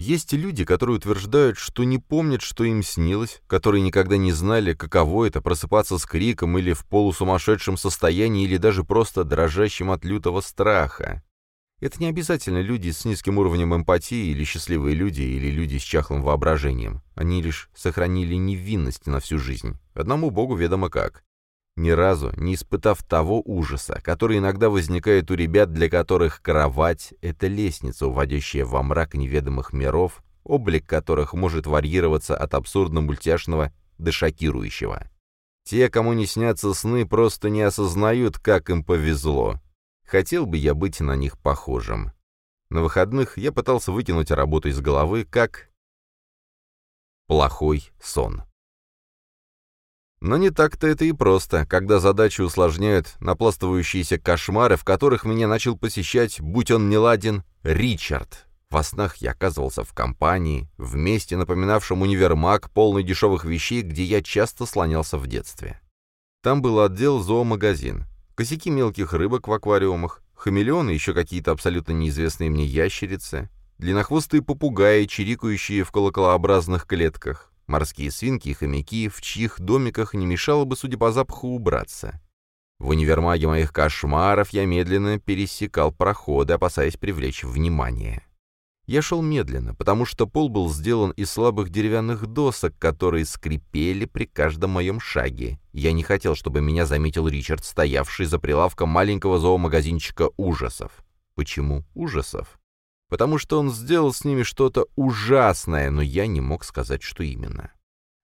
Есть люди, которые утверждают, что не помнят, что им снилось, которые никогда не знали, каково это просыпаться с криком или в полусумасшедшем состоянии, или даже просто дрожащим от лютого страха. Это не обязательно люди с низким уровнем эмпатии, или счастливые люди, или люди с чахлым воображением. Они лишь сохранили невинность на всю жизнь. Одному богу ведомо как. Ни разу не испытав того ужаса, который иногда возникает у ребят, для которых кровать — это лестница, уводящая во мрак неведомых миров, облик которых может варьироваться от абсурдно-мультяшного до шокирующего. Те, кому не снятся сны, просто не осознают, как им повезло. Хотел бы я быть на них похожим. На выходных я пытался выкинуть работу из головы, как плохой сон. Но не так-то это и просто, когда задачи усложняют напластывающиеся кошмары, в которых меня начал посещать, будь он не ладен, Ричард. Во снах я оказывался в компании, в месте, напоминавшем универмаг, полный дешевых вещей, где я часто слонялся в детстве. Там был отдел зоомагазин косяки мелких рыбок в аквариумах, хамелеоны еще какие-то абсолютно неизвестные мне ящерицы, длиннохвостые попугаи, чирикающие в колоколообразных клетках, морские свинки и хомяки, в чьих домиках не мешало бы, судя по запаху, убраться. В универмаге моих кошмаров я медленно пересекал проходы, опасаясь привлечь внимание. Я шел медленно, потому что пол был сделан из слабых деревянных досок, которые скрипели при каждом моем шаге. Я не хотел, чтобы меня заметил Ричард, стоявший за прилавком маленького зоомагазинчика ужасов. Почему ужасов? Потому что он сделал с ними что-то ужасное, но я не мог сказать, что именно.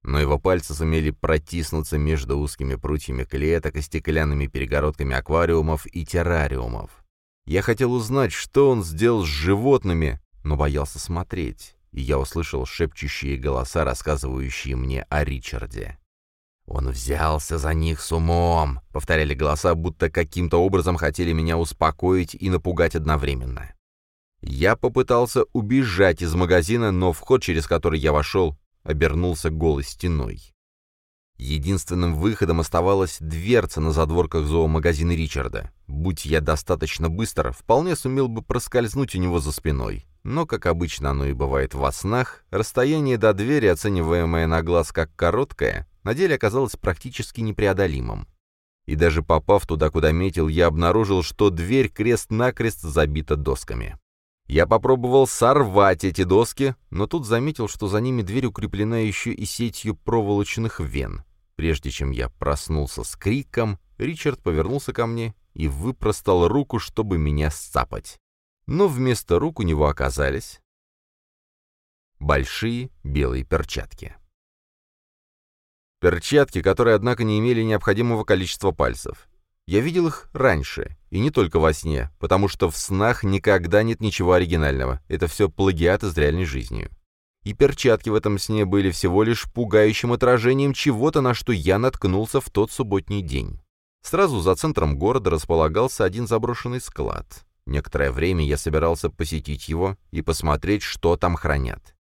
Но его пальцы сумели протиснуться между узкими прутьями клеток и стеклянными перегородками аквариумов и террариумов. Я хотел узнать, что он сделал с животными, но боялся смотреть, и я услышал шепчущие голоса, рассказывающие мне о Ричарде. «Он взялся за них с умом», — повторяли голоса, будто каким-то образом хотели меня успокоить и напугать одновременно. Я попытался убежать из магазина, но вход, через который я вошел, обернулся голой стеной. Единственным выходом оставалась дверца на задворках зоомагазина Ричарда. Будь я достаточно быстро, вполне сумел бы проскользнуть у него за спиной. Но, как обычно оно и бывает во снах, расстояние до двери, оцениваемое на глаз как короткое, на деле оказалось практически непреодолимым. И даже попав туда, куда метил, я обнаружил, что дверь крест-накрест забита досками. Я попробовал сорвать эти доски, но тут заметил, что за ними дверь укреплена еще и сетью проволочных вен. Прежде чем я проснулся с криком, Ричард повернулся ко мне и выпростал руку, чтобы меня сцапать. Но вместо рук у него оказались большие белые перчатки. Перчатки, которые, однако, не имели необходимого количества пальцев. Я видел их раньше, и не только во сне, потому что в снах никогда нет ничего оригинального, это все плагиат из реальной жизни. И перчатки в этом сне были всего лишь пугающим отражением чего-то, на что я наткнулся в тот субботний день. Сразу за центром города располагался один заброшенный склад. Некоторое время я собирался посетить его и посмотреть, что там хранят.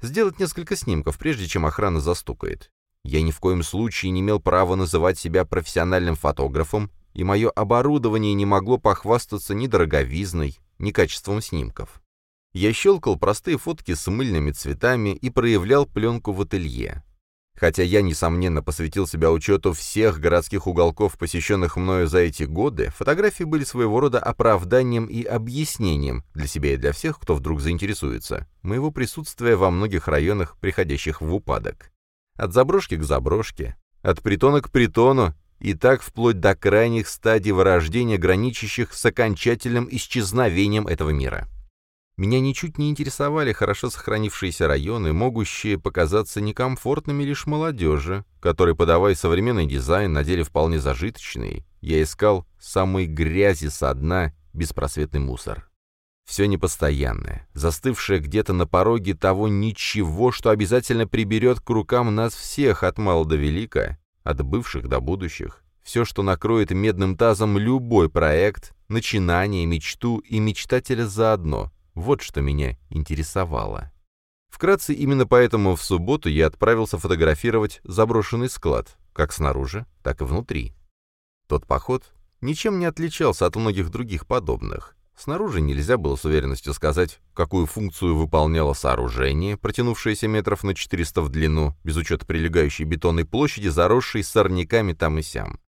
Сделать несколько снимков, прежде чем охрана застукает. Я ни в коем случае не имел права называть себя профессиональным фотографом и мое оборудование не могло похвастаться ни дороговизной, ни качеством снимков. Я щелкал простые фотки с мыльными цветами и проявлял пленку в ателье. Хотя я, несомненно, посвятил себя учету всех городских уголков, посещенных мною за эти годы, фотографии были своего рода оправданием и объяснением для себя и для всех, кто вдруг заинтересуется, моего присутствия во многих районах, приходящих в упадок. От заброшки к заброшке, от притона к притону и так вплоть до крайних стадий вырождения, граничащих с окончательным исчезновением этого мира. Меня ничуть не интересовали хорошо сохранившиеся районы, могущие показаться некомфортными лишь молодежи, которые, подавая современный дизайн, на деле вполне зажиточный, я искал самой грязи со дна беспросветный мусор. Все непостоянное, застывшее где-то на пороге того ничего, что обязательно приберет к рукам нас всех от мала до велика, от бывших до будущих, все, что накроет медным тазом любой проект, начинание, мечту и мечтателя заодно. Вот что меня интересовало. Вкратце, именно поэтому в субботу я отправился фотографировать заброшенный склад, как снаружи, так и внутри. Тот поход ничем не отличался от многих других подобных. Снаружи нельзя было с уверенностью сказать, какую функцию выполняло сооружение, протянувшееся метров на 400 в длину, без учета прилегающей бетонной площади, заросшей сорняками там и сям.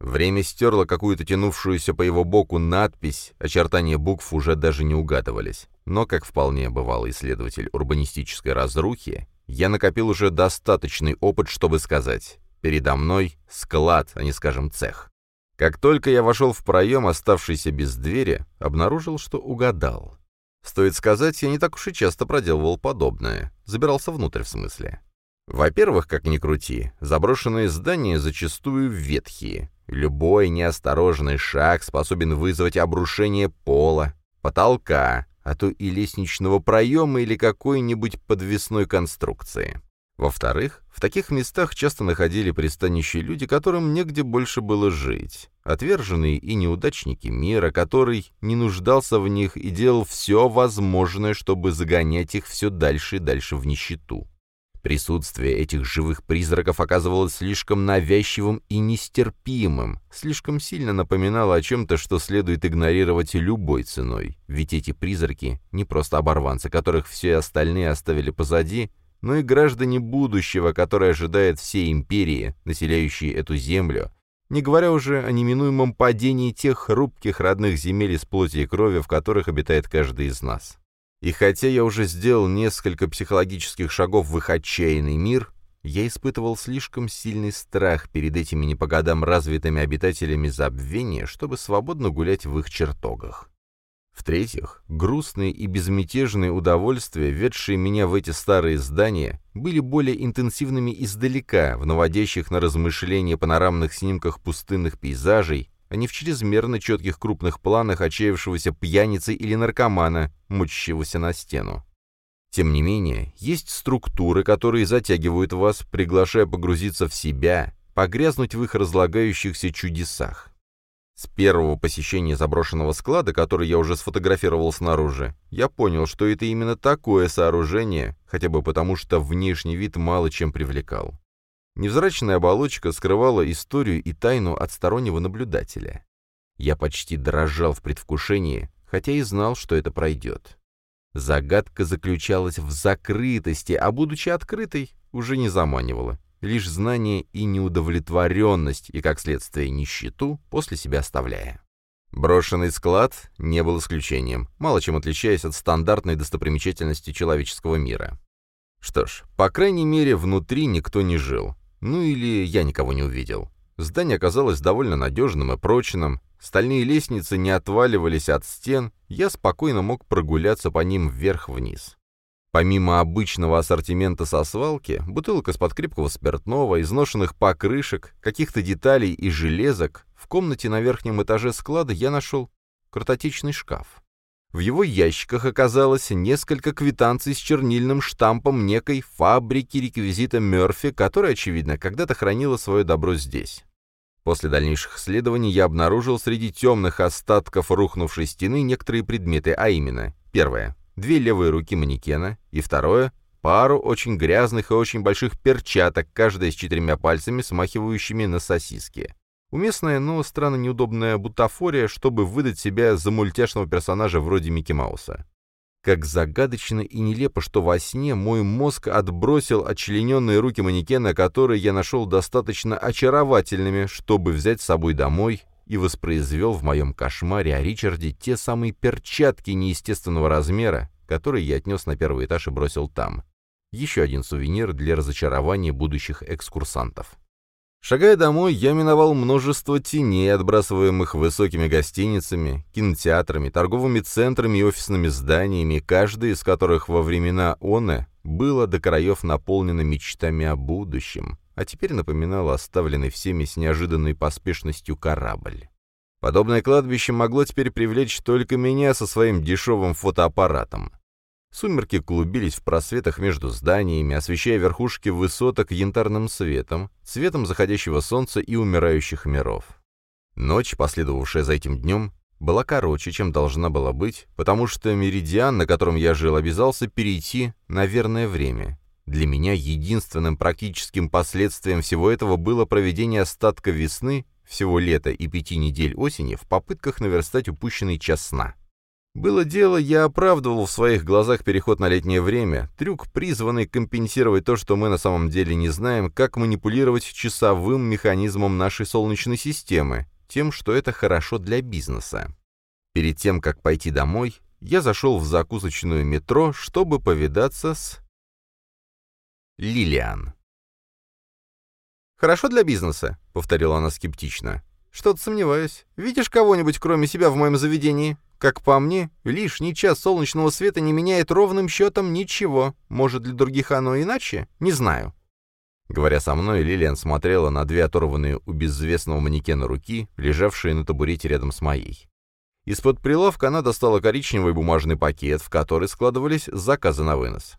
Время стерло какую-то тянувшуюся по его боку надпись, очертания букв уже даже не угадывались. Но, как вполне бывал исследователь урбанистической разрухи, я накопил уже достаточный опыт, чтобы сказать, передо мной склад, а не, скажем, цех. Как только я вошел в проем, оставшийся без двери, обнаружил, что угадал. Стоит сказать, я не так уж и часто проделывал подобное. Забирался внутрь, в смысле. Во-первых, как ни крути, заброшенные здания зачастую ветхие. Любой неосторожный шаг способен вызвать обрушение пола, потолка, а то и лестничного проема или какой-нибудь подвесной конструкции. Во-вторых, в таких местах часто находили пристанище люди, которым негде больше было жить. Отверженные и неудачники мира, который не нуждался в них и делал все возможное, чтобы загонять их все дальше и дальше в нищету. Присутствие этих живых призраков оказывалось слишком навязчивым и нестерпимым, слишком сильно напоминало о чем-то, что следует игнорировать любой ценой, ведь эти призраки не просто оборванцы, которых все остальные оставили позади, но и граждане будущего, которое ожидает всей империи, населяющей эту землю, не говоря уже о неминуемом падении тех хрупких родных земель из плоти и крови, в которых обитает каждый из нас. И хотя я уже сделал несколько психологических шагов в их отчаянный мир, я испытывал слишком сильный страх перед этими не по годам развитыми обитателями забвения, чтобы свободно гулять в их чертогах. В-третьих, грустные и безмятежные удовольствия, ведшие меня в эти старые здания, были более интенсивными издалека, в наводящих на размышления панорамных снимках пустынных пейзажей, а не в чрезмерно четких крупных планах отчаявшегося пьяницы или наркомана, мучащегося на стену. Тем не менее, есть структуры, которые затягивают вас, приглашая погрузиться в себя, погрязнуть в их разлагающихся чудесах. С первого посещения заброшенного склада, который я уже сфотографировал снаружи, я понял, что это именно такое сооружение, хотя бы потому, что внешний вид мало чем привлекал. Невзрачная оболочка скрывала историю и тайну от стороннего наблюдателя. Я почти дрожал в предвкушении, хотя и знал, что это пройдет. Загадка заключалась в закрытости, а будучи открытой, уже не заманивала лишь знание и неудовлетворенность, и, как следствие, нищету, после себя оставляя. Брошенный склад не был исключением, мало чем отличаясь от стандартной достопримечательности человеческого мира. Что ж, по крайней мере, внутри никто не жил. Ну или я никого не увидел. Здание оказалось довольно надежным и прочным, стальные лестницы не отваливались от стен, я спокойно мог прогуляться по ним вверх-вниз. Помимо обычного ассортимента со свалки, бутылок из-под крепкого спиртного, изношенных покрышек, каких-то деталей и железок, в комнате на верхнем этаже склада я нашел картотечный шкаф. В его ящиках оказалось несколько квитанций с чернильным штампом некой фабрики реквизита Мёрфи, которая, очевидно, когда-то хранила свое добро здесь. После дальнейших исследований я обнаружил среди темных остатков рухнувшей стены некоторые предметы, а именно, первое, две левые руки манекена, и второе — пару очень грязных и очень больших перчаток, каждая с четырьмя пальцами, смахивающими на сосиски. Уместная, но странно неудобная бутафория, чтобы выдать себя за мультяшного персонажа вроде Микки Мауса. Как загадочно и нелепо, что во сне мой мозг отбросил отчлененные руки манекена, которые я нашел достаточно очаровательными, чтобы взять с собой домой и воспроизвел в моем кошмаре о Ричарде те самые перчатки неестественного размера, которые я отнес на первый этаж и бросил там. Еще один сувенир для разочарования будущих экскурсантов. Шагая домой, я миновал множество теней, отбрасываемых высокими гостиницами, кинотеатрами, торговыми центрами и офисными зданиями, каждый из которых во времена Оне было до краев наполнено мечтами о будущем, а теперь напоминал оставленный всеми с неожиданной поспешностью корабль. Подобное кладбище могло теперь привлечь только меня со своим дешевым фотоаппаратом. Сумерки клубились в просветах между зданиями, освещая верхушки высоток янтарным светом, цветом заходящего солнца и умирающих миров. Ночь, последовавшая за этим днем, была короче, чем должна была быть, потому что меридиан, на котором я жил, обязался перейти на верное время, для меня единственным практическим последствием всего этого было проведение остатка весны, всего лета и пяти недель осени в попытках наверстать упущенный час сна. Было дело, я оправдывал в своих глазах переход на летнее время, трюк, призванный компенсировать то, что мы на самом деле не знаем, как манипулировать часовым механизмом нашей Солнечной системы, тем, что это хорошо для бизнеса. Перед тем, как пойти домой, я зашел в закусочную метро, чтобы повидаться с... Лилиан. «Хорошо для бизнеса», — повторила она скептично. «Что-то сомневаюсь. Видишь кого-нибудь, кроме себя, в моем заведении? Как по мне, лишний час солнечного света не меняет ровным счетом ничего. Может, для других оно иначе? Не знаю. Говоря со мной, Лилиан смотрела на две оторванные у безвестного манекена руки, лежавшие на табурете рядом с моей. Из-под прилавка она достала коричневый бумажный пакет, в который складывались заказы на вынос.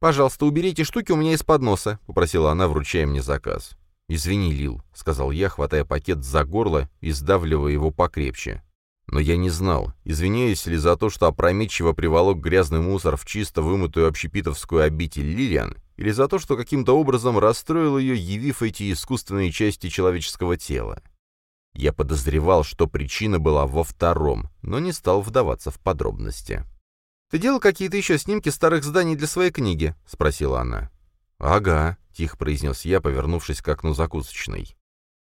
«Пожалуйста, уберите штуки у меня из-под носа», — попросила она, вручая мне заказ. «Извини, Лил», — сказал я, хватая пакет за горло и сдавливая его покрепче. Но я не знал, извиняюсь ли за то, что опрометчиво приволок грязный мусор в чисто вымытую общепитовскую обитель Лилиан, или за то, что каким-то образом расстроил ее, явив эти искусственные части человеческого тела. Я подозревал, что причина была во втором, но не стал вдаваться в подробности. «Ты делал какие-то еще снимки старых зданий для своей книги?» — спросила она. «Ага», — тихо произнес я, повернувшись к окну закусочной.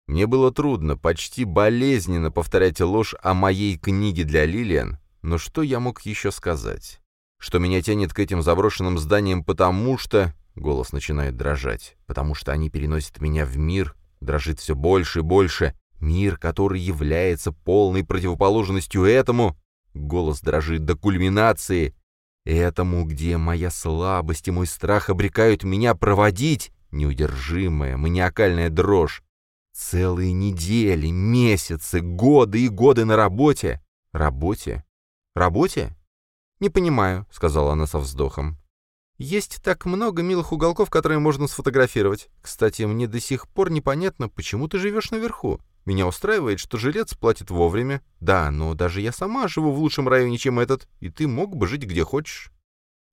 Мне было трудно, почти болезненно повторять ложь о моей книге для Лилиан, но что я мог еще сказать? Что меня тянет к этим заброшенным зданиям потому что... Голос начинает дрожать. Потому что они переносят меня в мир, дрожит все больше и больше. Мир, который является полной противоположностью этому... Голос дрожит до кульминации. Этому, где моя слабость и мой страх обрекают меня проводить неудержимая маниакальная дрожь. Целые недели, месяцы, годы и годы на работе. Работе? Работе? Не понимаю, сказала она со вздохом. Есть так много милых уголков, которые можно сфотографировать. Кстати, мне до сих пор непонятно, почему ты живешь наверху. Меня устраивает, что жилец платит вовремя. Да, но даже я сама живу в лучшем районе, чем этот, и ты мог бы жить где хочешь.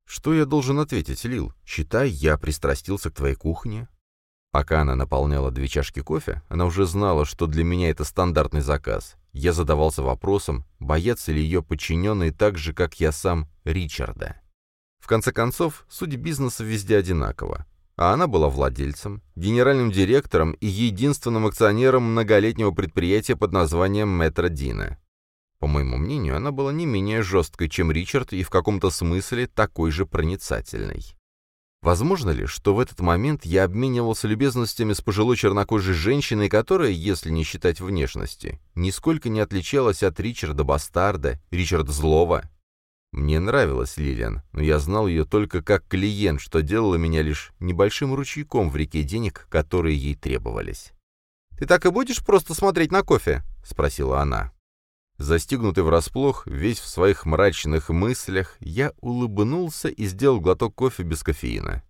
Что я должен ответить, Лил? Считай, я пристрастился к твоей кухне. Пока она наполняла две чашки кофе, она уже знала, что для меня это стандартный заказ. Я задавался вопросом, боятся ли ее подчиненные так же, как я сам, Ричарда. В конце концов, суть бизнеса везде одинакова. А она была владельцем, генеральным директором и единственным акционером многолетнего предприятия под названием Метро Дина. По моему мнению, она была не менее жесткой, чем Ричард, и в каком-то смысле такой же проницательной. Возможно ли, что в этот момент я обменивался любезностями с пожилой чернокожей женщиной, которая, если не считать внешности, нисколько не отличалась от Ричарда Бастарда, Ричарда Злого? Мне нравилась Лилиан, но я знал ее только как клиент, что делало меня лишь небольшим ручейком в реке денег, которые ей требовались. «Ты так и будешь просто смотреть на кофе?» — спросила она. Застигнутый врасплох, весь в своих мрачных мыслях, я улыбнулся и сделал глоток кофе без кофеина.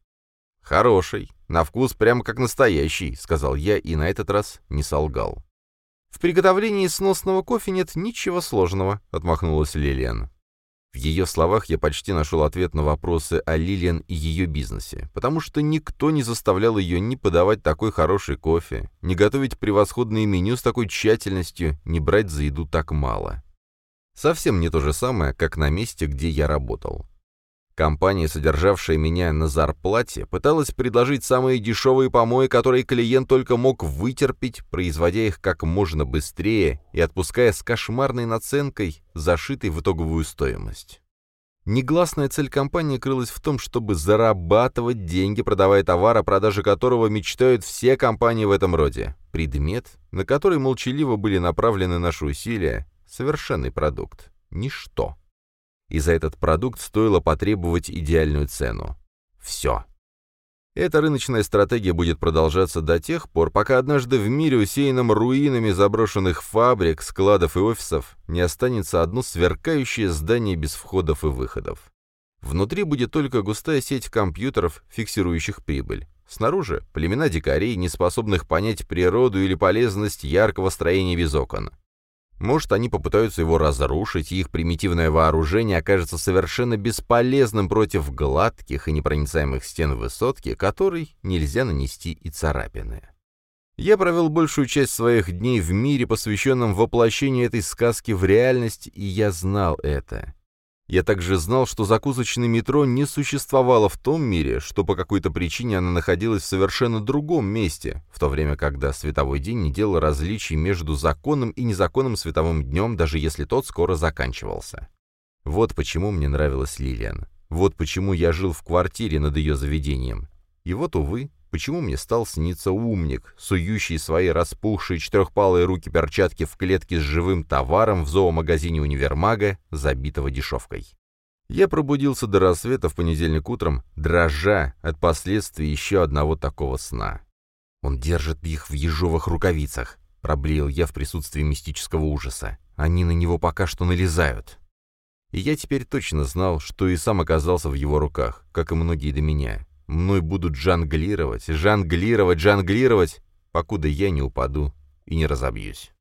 «Хороший, на вкус прямо как настоящий», — сказал я и на этот раз не солгал. «В приготовлении сносного кофе нет ничего сложного», — отмахнулась Лилиан. В ее словах я почти нашел ответ на вопросы о Лилиан и ее бизнесе, потому что никто не заставлял ее ни подавать такой хороший кофе, ни готовить превосходное меню с такой тщательностью, ни брать за еду так мало. Совсем не то же самое, как на месте, где я работал. Компания, содержавшая меня на зарплате, пыталась предложить самые дешевые помои, которые клиент только мог вытерпеть, производя их как можно быстрее и отпуская с кошмарной наценкой, зашитой в итоговую стоимость. Негласная цель компании крылась в том, чтобы зарабатывать деньги, продавая товар, о продаже которого мечтают все компании в этом роде. Предмет, на который молчаливо были направлены наши усилия, совершенный продукт. Ничто и за этот продукт стоило потребовать идеальную цену. Все. Эта рыночная стратегия будет продолжаться до тех пор, пока однажды в мире, усеянном руинами заброшенных фабрик, складов и офисов, не останется одно сверкающее здание без входов и выходов. Внутри будет только густая сеть компьютеров, фиксирующих прибыль. Снаружи — племена дикарей, не способных понять природу или полезность яркого строения без окон. Может, они попытаются его разрушить, и их примитивное вооружение окажется совершенно бесполезным против гладких и непроницаемых стен высотки, которой нельзя нанести и царапины. Я провел большую часть своих дней в мире, посвященном воплощению этой сказки в реальность, и я знал это. Я также знал, что закусочное метро не существовало в том мире, что по какой-то причине она находилась в совершенно другом месте, в то время, когда световой день не делал различий между законным и незаконным световым днем, даже если тот скоро заканчивался. Вот почему мне нравилась Лилиан. Вот почему я жил в квартире над ее заведением. И вот, увы, почему мне стал сниться умник, сующий свои распухшие четырехпалые руки-перчатки в клетке с живым товаром в зоомагазине универмага, забитого дешевкой. Я пробудился до рассвета в понедельник утром, дрожа от последствий еще одного такого сна. «Он держит их в ежовых рукавицах», — проблеял я в присутствии мистического ужаса. «Они на него пока что налезают». И я теперь точно знал, что и сам оказался в его руках, как и многие до меня. Мной будут жонглировать, жонглировать, жонглировать, покуда я не упаду и не разобьюсь.